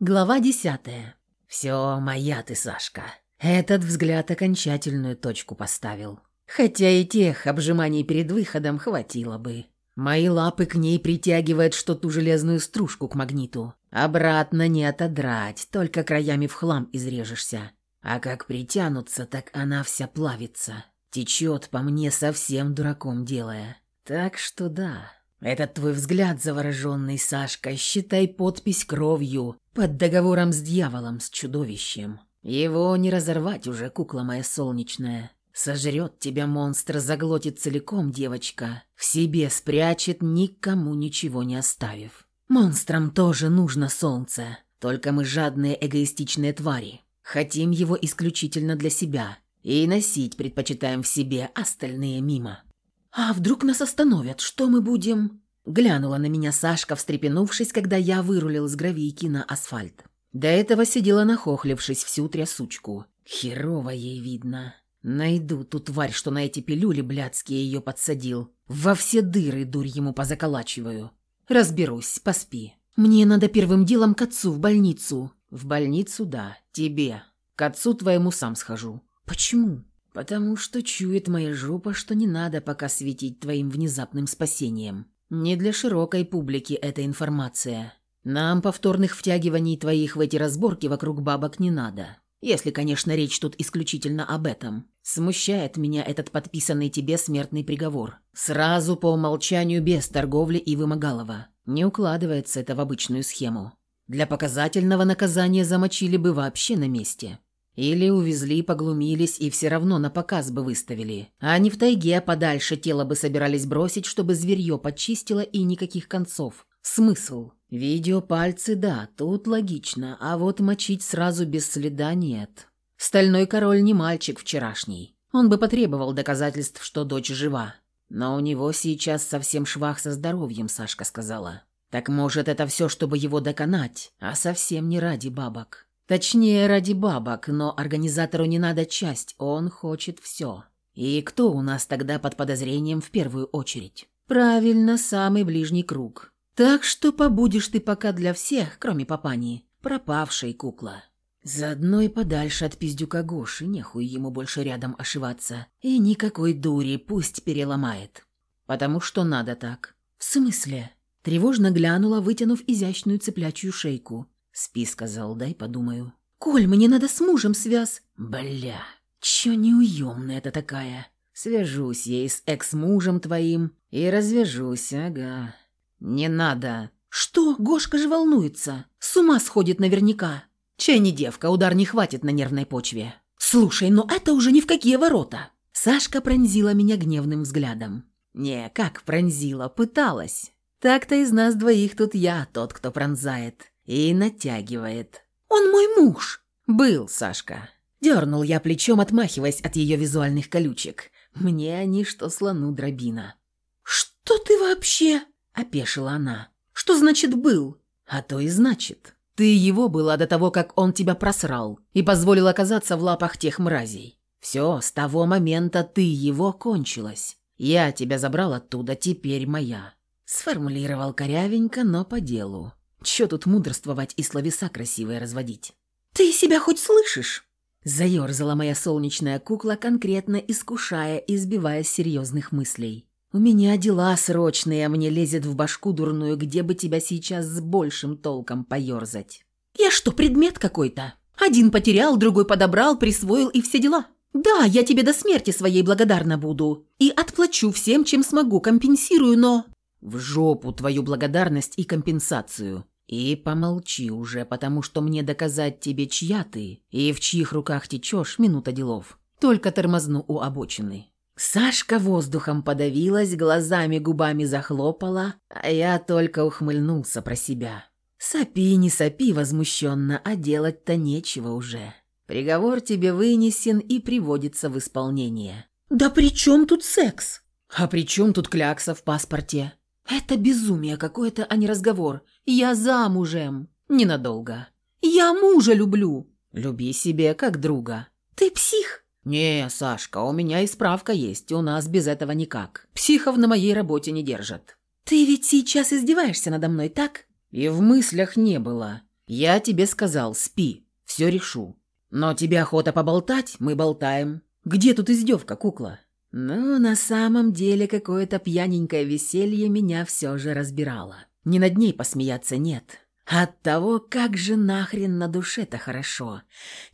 Глава десятая. «Все, моя ты, Сашка». Этот взгляд окончательную точку поставил. Хотя и тех обжиманий перед выходом хватило бы. Мои лапы к ней притягивают что ту железную стружку к магниту. Обратно не отодрать, только краями в хлам изрежешься. А как притянутся, так она вся плавится. Течет по мне совсем дураком делая. Так что да, этот твой взгляд завороженный, Сашка, считай подпись кровью под договором с дьяволом, с чудовищем. Его не разорвать уже, кукла моя солнечная. Сожрет тебя монстр, заглотит целиком, девочка. В себе спрячет, никому ничего не оставив. Монстрам тоже нужно солнце. Только мы жадные эгоистичные твари. Хотим его исключительно для себя. И носить предпочитаем в себе, остальные мимо. «А вдруг нас остановят? Что мы будем?» Глянула на меня Сашка, встрепенувшись, когда я вырулил с гравийки на асфальт. До этого сидела нахохлившись всю трясучку. Херово ей видно. Найду ту тварь, что на эти пилюли блядские ее подсадил. Во все дыры дурь ему позаколачиваю. Разберусь, поспи. Мне надо первым делом к отцу в больницу. В больницу, да, тебе. К отцу твоему сам схожу. Почему? Потому что чует моя жопа, что не надо пока светить твоим внезапным спасением. Не для широкой публики эта информация. Нам повторных втягиваний твоих в эти разборки вокруг бабок не надо. Если, конечно, речь тут исключительно об этом. Смущает меня этот подписанный тебе смертный приговор. Сразу по умолчанию без торговли и вымогалова. Не укладывается это в обычную схему. Для показательного наказания замочили бы вообще на месте. Или увезли, поглумились и все равно на показ бы выставили. А не в тайге, а подальше тело бы собирались бросить, чтобы зверье почистило и никаких концов. Смысл? Видео пальцы, да, тут логично, а вот мочить сразу без следа нет. Стальной король не мальчик вчерашний. Он бы потребовал доказательств, что дочь жива. Но у него сейчас совсем швах со здоровьем, Сашка сказала. Так может, это все, чтобы его доконать, а совсем не ради бабок. Точнее, ради бабок, но организатору не надо часть, он хочет все. И кто у нас тогда под подозрением в первую очередь? Правильно, самый ближний круг. Так что побудешь ты пока для всех, кроме папани, пропавшей кукла. Заодно и подальше от пиздюка Гоши, нехуй ему больше рядом ошиваться. И никакой дури, пусть переломает. Потому что надо так. В смысле? Тревожно глянула, вытянув изящную цыплячью шейку. «Спи», — сказал, — «дай подумаю». «Коль, мне надо с мужем связ...» «Бля, чё неуёмная это такая?» «Свяжусь я и с экс-мужем твоим, и развяжусь, ага». «Не надо». «Что? Гошка же волнуется. С ума сходит наверняка. Чай не девка, удар не хватит на нервной почве». «Слушай, но это уже ни в какие ворота». Сашка пронзила меня гневным взглядом. «Не, как пронзила, пыталась. Так-то из нас двоих тут я тот, кто пронзает. И натягивает». «Он мой муж!» «Был, Сашка». Дернул я плечом, отмахиваясь от ее визуальных колючек. Мне они что слону дробина. «Что ты вообще?» опешила она. «Что значит «был»?» «А то и значит. Ты его была до того, как он тебя просрал и позволил оказаться в лапах тех мразей. Все, с того момента ты его кончилась. Я тебя забрал оттуда, теперь моя». Сформулировал корявенько, но по делу. Че тут мудрствовать и словеса красивые разводить? «Ты себя хоть слышишь?» Заерзала моя солнечная кукла, конкретно искушая и сбивая серьезных мыслей. «У меня дела срочные, а мне лезет в башку дурную, где бы тебя сейчас с большим толком поерзать». «Я что, предмет какой-то? Один потерял, другой подобрал, присвоил и все дела. Да, я тебе до смерти своей благодарна буду. И отплачу всем, чем смогу, компенсирую, но...» «В жопу твою благодарность и компенсацию. И помолчи уже, потому что мне доказать тебе, чья ты и в чьих руках течешь, минута делов. Только тормозну у обочины». Сашка воздухом подавилась, глазами губами захлопала, а я только ухмыльнулся про себя. «Сопи, не сопи возмущенно, а делать-то нечего уже. Приговор тебе вынесен и приводится в исполнение». «Да при чем тут секс?» «А при чем тут клякса в паспорте?» «Это безумие какое-то, а не разговор. Я замужем. Ненадолго». «Я мужа люблю». «Люби себе как друга». «Ты псих?» «Не, Сашка, у меня и справка есть, у нас без этого никак. Психов на моей работе не держат». «Ты ведь сейчас издеваешься надо мной, так?» «И в мыслях не было. Я тебе сказал, спи, все решу. Но тебе охота поболтать, мы болтаем. Где тут издевка, кукла?» Но на самом деле какое-то пьяненькое веселье меня все же разбирало. Не над ней посмеяться нет. От того, как же нахрен на душе-то хорошо,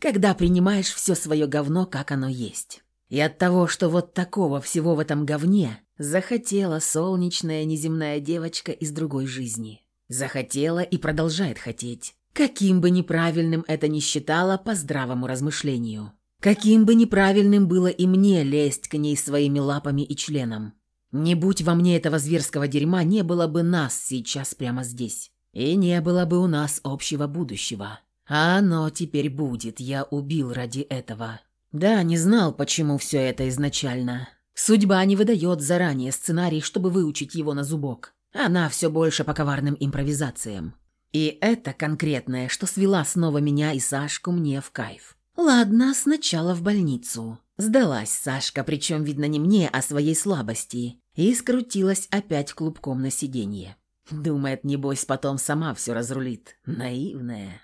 когда принимаешь все свое говно, как оно есть. И от того, что вот такого всего в этом говне захотела солнечная неземная девочка из другой жизни. Захотела и продолжает хотеть. Каким бы неправильным это ни считала по здравому размышлению. Каким бы неправильным было и мне лезть к ней своими лапами и членом. Не будь во мне этого зверского дерьма, не было бы нас сейчас прямо здесь. И не было бы у нас общего будущего. А оно теперь будет, я убил ради этого. Да, не знал, почему все это изначально. Судьба не выдает заранее сценарий, чтобы выучить его на зубок. Она все больше по коварным импровизациям. И это конкретное, что свела снова меня и Сашку мне в кайф. Ладно, сначала в больницу. Сдалась Сашка, причем, видно, не мне, а своей слабости, и скрутилась опять клубком на сиденье. Думает, небось, потом сама все разрулит. Наивная.